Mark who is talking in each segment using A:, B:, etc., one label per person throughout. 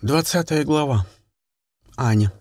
A: Двадцатая глава. Аня.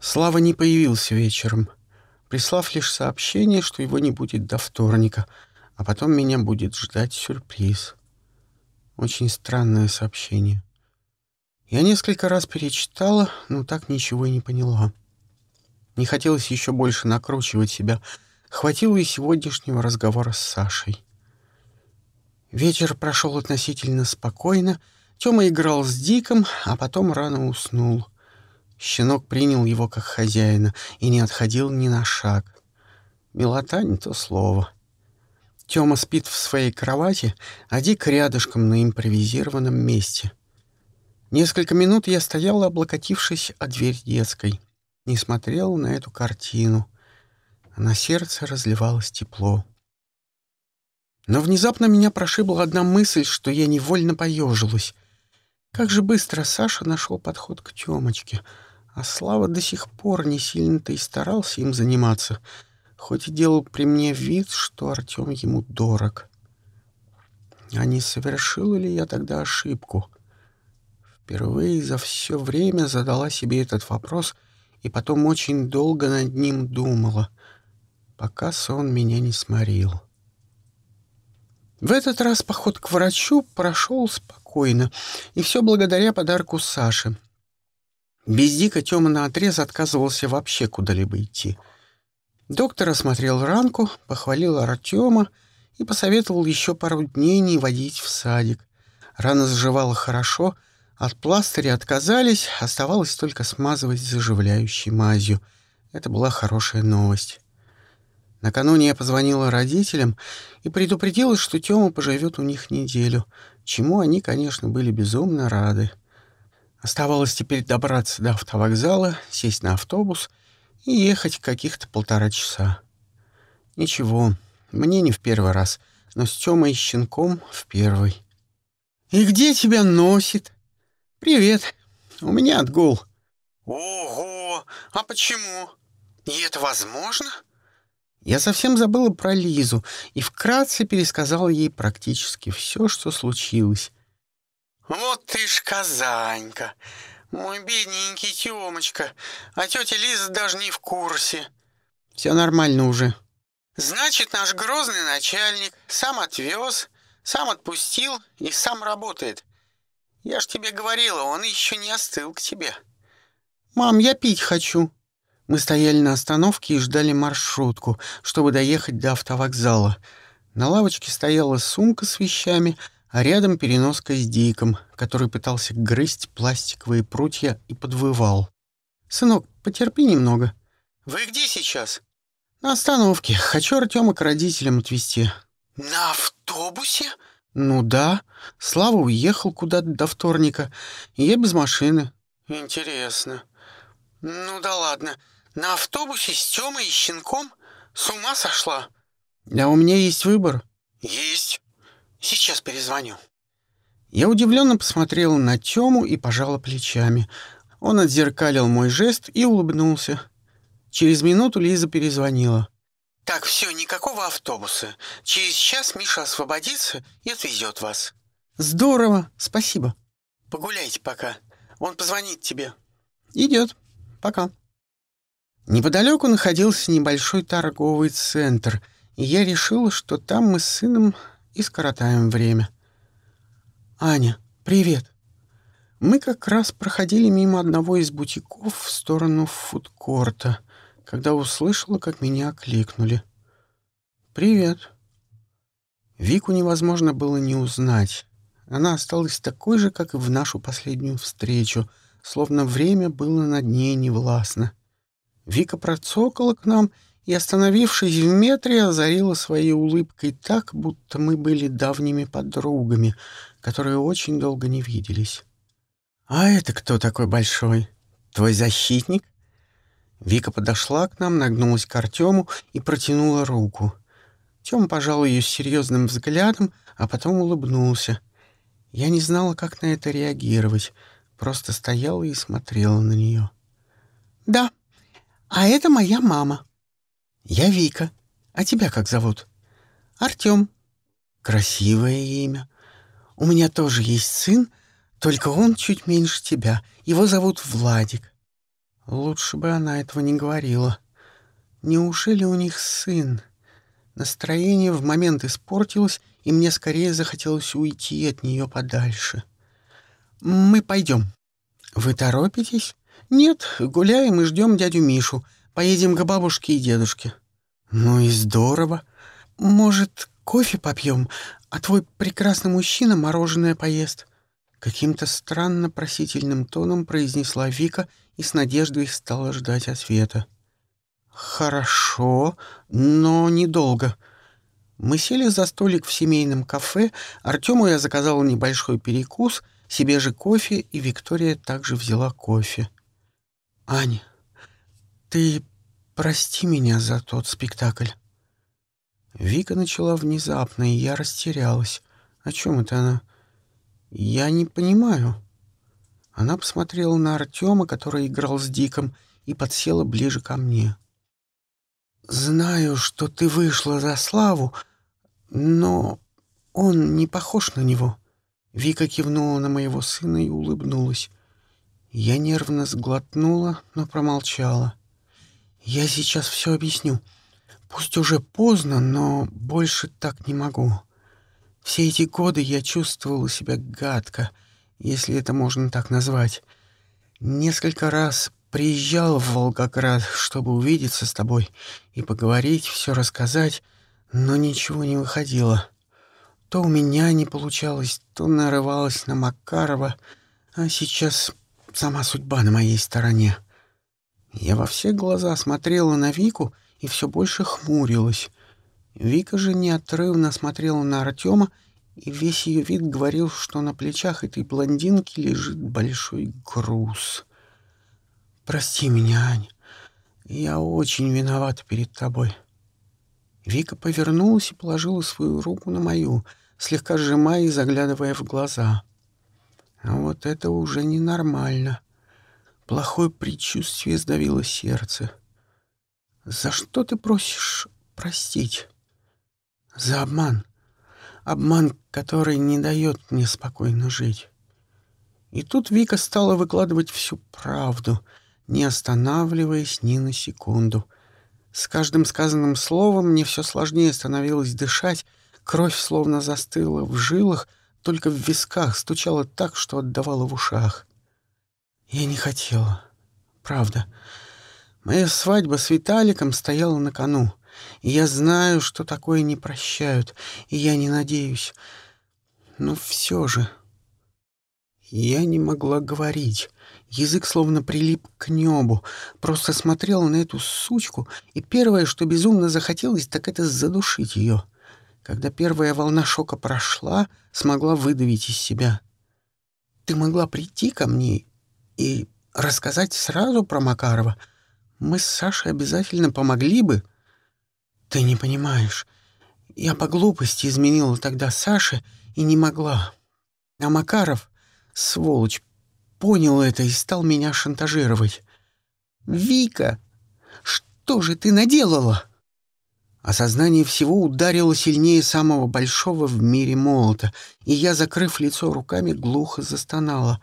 A: Слава не появился вечером, прислав лишь сообщение, что его не будет до вторника, а потом меня будет ждать сюрприз. Очень странное сообщение. Я несколько раз перечитала, но так ничего и не поняла. Не хотелось еще больше накручивать себя. Хватило и сегодняшнего разговора с Сашей. Вечер прошел относительно спокойно, Тёма играл с Диком, а потом рано уснул. Щенок принял его как хозяина и не отходил ни на шаг. Милота не то слово. Тёма спит в своей кровати, а Дик рядышком на импровизированном месте. Несколько минут я стояла, облокотившись о дверь детской, и смотрела на эту картину. На сердце разливалось тепло. Но внезапно меня прошибла одна мысль, что я невольно поежилась. Как же быстро Саша нашел подход к Тёмочке, а Слава до сих пор не сильно-то и старался им заниматься, хоть и делал при мне вид, что Артём ему дорог. А не совершила ли я тогда ошибку? Впервые за все время задала себе этот вопрос и потом очень долго над ним думала, пока сон меня не сморил. В этот раз поход к врачу прошел спокойно, и все благодаря подарку Саши. Без Дика Тёма наотрез отказывался вообще куда-либо идти. Доктор осмотрел ранку, похвалил Артема и посоветовал еще пару дней не водить в садик. Рана заживала хорошо, от пластыря отказались, оставалось только смазывать заживляющей мазью. Это была хорошая новость. Накануне я позвонила родителям и предупредила, что Тёма поживет у них неделю, чему они, конечно, были безумно рады. Оставалось теперь добраться до автовокзала, сесть на автобус и ехать каких-то полтора часа. Ничего, мне не в первый раз, но с Тёмой и щенком в первый. «И где тебя носит?» «Привет. У меня отгул». «Ого! А почему? И это возможно?» Я совсем забыла про Лизу и вкратце пересказала ей практически все, что случилось. «Вот ты ж казанька! Мой бедненький Тёмочка, а тетя Лиза даже не в курсе». «Все нормально уже». «Значит, наш грозный начальник сам отвез, сам отпустил и сам работает. Я ж тебе говорила, он еще не остыл к тебе». «Мам, я пить хочу», мы стояли на остановке и ждали маршрутку, чтобы доехать до автовокзала. На лавочке стояла сумка с вещами, а рядом переноска с Диком, который пытался грызть пластиковые прутья и подвывал. «Сынок, потерпи немного». «Вы где сейчас?» «На остановке. Хочу Артема к родителям отвезти». «На автобусе?» «Ну да. Слава уехал куда-то до вторника, и я без машины». «Интересно. Ну да ладно. На автобусе с Тёмой и щенком? С ума сошла? А у меня есть выбор. Есть. Сейчас перезвоню. Я удивленно посмотрела на Тёму и пожала плечами. Он отзеркалил мой жест и улыбнулся. Через минуту Лиза перезвонила. «Так, все, никакого автобуса. Через час Миша освободится и отвезет вас». «Здорово, спасибо». «Погуляйте пока. Он позвонит тебе». «Идет. Пока». Неподалеку находился небольшой торговый центр, и я решила, что там мы с сыном и скоротаем время. «Аня, привет!» Мы как раз проходили мимо одного из бутиков в сторону фудкорта, когда услышала, как меня окликнули. «Привет!» Вику невозможно было не узнать. Она осталась такой же, как и в нашу последнюю встречу, словно время было над ней невластно. Вика процокала к нам и, остановившись в метре, озарила своей улыбкой так, будто мы были давними подругами, которые очень долго не виделись. «А это кто такой большой? Твой защитник?» Вика подошла к нам, нагнулась к Артему и протянула руку. Тём пожал ее серьезным взглядом, а потом улыбнулся. Я не знала, как на это реагировать, просто стояла и смотрела на нее. «Да», а это моя мама. Я Вика. А тебя как зовут? Артём. Красивое имя. У меня тоже есть сын, Только он чуть меньше тебя. Его зовут Владик». Лучше бы она этого не говорила. Неужели у них сын? Настроение в момент испортилось, и мне скорее захотелось уйти от нее подальше. «Мы пойдем». «Вы торопитесь?» «Нет, гуляем и ждем дядю Мишу. Поедем к бабушке и дедушке». «Ну и здорово. Может, кофе попьем, а твой прекрасный мужчина мороженое поест?» Каким-то странно просительным тоном произнесла Вика и с надеждой стала ждать ответа. «Хорошо, но недолго». Мы сели за столик в семейном кафе, Артему я заказал небольшой перекус, себе же кофе, и Виктория также взяла кофе. «Аня, ты прости меня за тот спектакль». Вика начала внезапно, и я растерялась. «О чем это она?» «Я не понимаю». Она посмотрела на Артема, который играл с Диком, и подсела ближе ко мне. «Знаю, что ты вышла за Славу, но он не похож на него». Вика кивнула на моего сына и улыбнулась. Я нервно сглотнула, но промолчала. «Я сейчас все объясню. Пусть уже поздно, но больше так не могу. Все эти годы я чувствовала себя гадко, если это можно так назвать. Несколько раз приезжал в Волгоград, чтобы увидеться с тобой и поговорить, все рассказать, но ничего не выходило. То у меня не получалось, то нарывалась на Макарова, а сейчас сама судьба на моей стороне. Я во все глаза смотрела на Вику и все больше хмурилась. Вика же неотрывно смотрела на Артема, и весь ее вид говорил, что на плечах этой блондинки лежит большой груз. «Прости меня, Ань. Я очень виновата перед тобой». Вика повернулась и положила свою руку на мою, слегка сжимая и заглядывая в глаза. А вот это уже ненормально. Плохое предчувствие сдавило сердце. «За что ты просишь простить?» «За обман. Обман, который не дает мне спокойно жить». И тут Вика стала выкладывать всю правду — не останавливаясь ни на секунду. С каждым сказанным словом мне все сложнее становилось дышать, кровь словно застыла в жилах, только в висках стучала так, что отдавала в ушах. Я не хотела. Правда. Моя свадьба с Виталиком стояла на кону, и я знаю, что такое не прощают, и я не надеюсь. Но все же... Я не могла говорить. Язык словно прилип к небу. Просто смотрела на эту сучку, и первое, что безумно захотелось, так это задушить ее. Когда первая волна шока прошла, смогла выдавить из себя. «Ты могла прийти ко мне и рассказать сразу про Макарова. Мы с Сашей обязательно помогли бы». «Ты не понимаешь. Я по глупости изменила тогда Саше и не могла. А Макаров, сволочь, понял это и стал меня шантажировать. «Вика, что же ты наделала?» Осознание всего ударило сильнее самого большого в мире молота, и я, закрыв лицо руками, глухо застонала.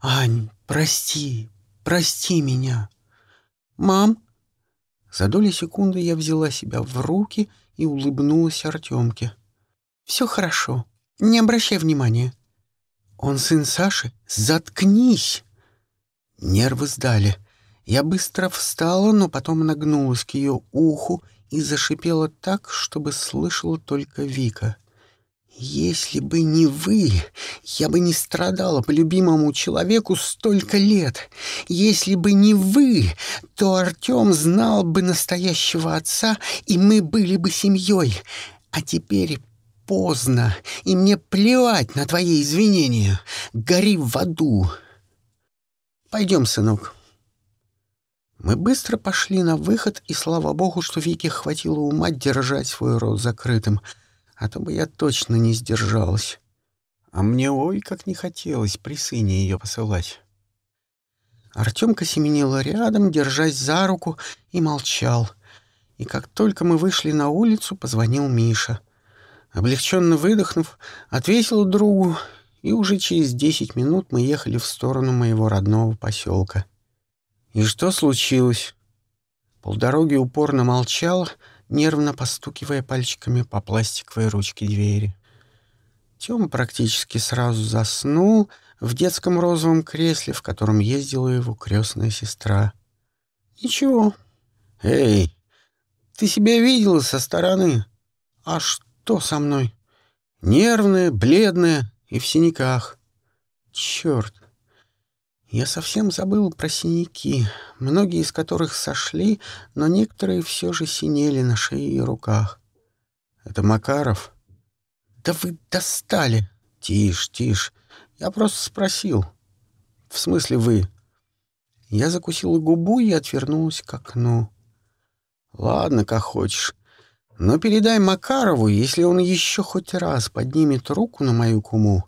A: «Ань, прости, прости меня!» «Мам!» За доли секунды я взяла себя в руки и улыбнулась Артемке. «Все хорошо, не обращай внимания. «Он сын Саши? Заткнись!» Нервы сдали. Я быстро встала, но потом нагнулась к ее уху и зашипела так, чтобы слышала только Вика. «Если бы не вы, я бы не страдала по любимому человеку столько лет. Если бы не вы, то Артем знал бы настоящего отца, и мы были бы семьей. А теперь поздно, и мне плевать на твои извинения. Гори в аду. Пойдем, сынок. Мы быстро пошли на выход, и слава богу, что Вике хватило ума держать свой рот закрытым, а то бы я точно не сдержалась. А мне ой, как не хотелось при сыне ее посылать. Артемка семенила рядом, держась за руку, и молчал. И как только мы вышли на улицу, позвонил Миша — Облегченно выдохнув, ответил другу и уже через десять минут мы ехали в сторону моего родного поселка. И что случилось? Полдороги упорно молчал, нервно постукивая пальчиками по пластиковой ручке двери. Тёма практически сразу заснул в детском розовом кресле, в котором ездила его крестная сестра. «Ничего. Эй, ты себя видела со стороны? А что со мной? Нервная, бледная и в синяках. Черт, я совсем забыл про синяки, многие из которых сошли, но некоторые все же синели на шее и руках. Это Макаров? Да вы достали! Тише, тише. Я просто спросил. В смысле вы? Я закусила губу и отвернулась к окну. Ладно, как хочешь. Но передай Макарову, если он еще хоть раз поднимет руку на мою куму,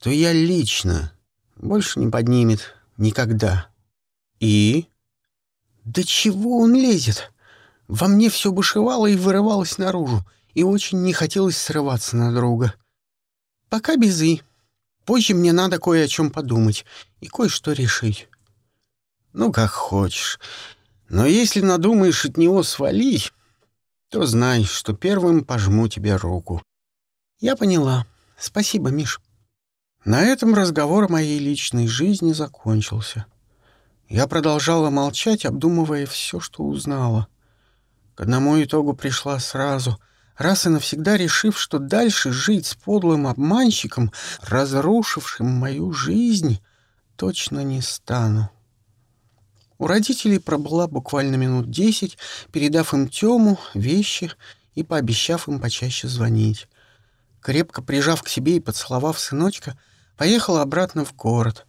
A: то я лично больше не поднимет. Никогда. И? Да чего он лезет? Во мне все бушевало и вырывалось наружу, и очень не хотелось срываться на друга. Пока без «и». Позже мне надо кое о чем подумать и кое-что решить. Ну, как хочешь. Но если надумаешь от него свалить, то знай, что первым пожму тебе руку. Я поняла. Спасибо, Миш. На этом разговор о моей личной жизни закончился. Я продолжала молчать, обдумывая все, что узнала. К одному итогу пришла сразу, раз и навсегда решив, что дальше жить с подлым обманщиком, разрушившим мою жизнь, точно не стану. У родителей пробыла буквально минут десять, передав им Тему, вещи и пообещав им почаще звонить. Крепко прижав к себе и поцеловав сыночка, Поехал обратно в город.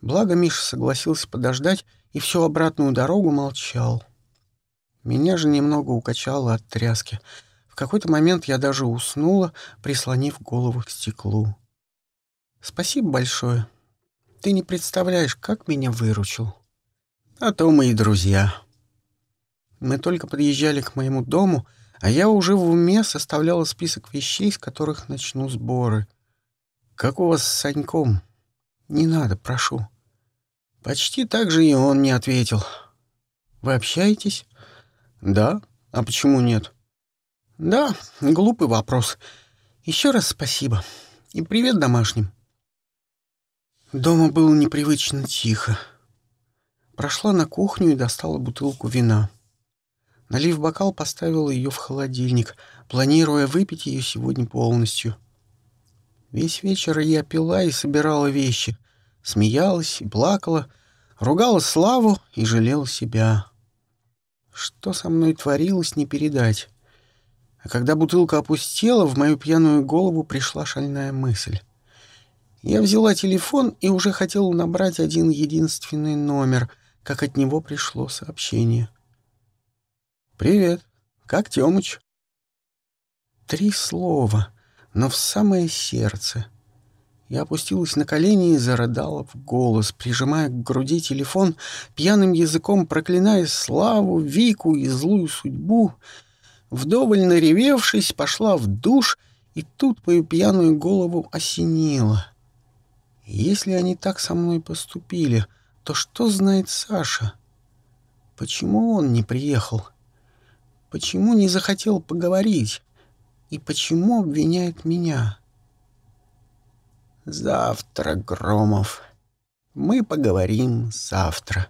A: Благо Миша согласился подождать и всю обратную дорогу молчал. Меня же немного укачало от тряски. В какой-то момент я даже уснула, прислонив голову к стеклу. Спасибо большое. Ты не представляешь, как меня выручил. А то мы и друзья. Мы только подъезжали к моему дому, а я уже в уме составляла список вещей, с которых начну сборы. «Как у вас с Саньком?» «Не надо, прошу». Почти так же и он не ответил. «Вы общаетесь?» «Да. А почему нет?» «Да, глупый вопрос. Еще раз спасибо. И привет домашним». Дома было непривычно тихо. Прошла на кухню и достала бутылку вина. Налив бокал, поставила ее в холодильник, планируя выпить ее сегодня полностью. Весь вечер я пила и собирала вещи, смеялась и плакала, ругала Славу и жалела себя. Что со мной творилось, не передать. А когда бутылка опустела, в мою пьяную голову пришла шальная мысль. Я взяла телефон и уже хотела набрать один единственный номер, как от него пришло сообщение. «Привет. Как Тёмыч?» Три слова — но в самое сердце. Я опустилась на колени и зарыдала в голос, прижимая к груди телефон, пьяным языком проклиная славу, Вику и злую судьбу. Вдоволь наревевшись, пошла в душ, и тут мою пьяную голову осенило. Если они так со мной поступили, то что знает Саша? Почему он не приехал? Почему не захотел поговорить? И почему обвиняет меня? Завтра, Громов. Мы поговорим завтра.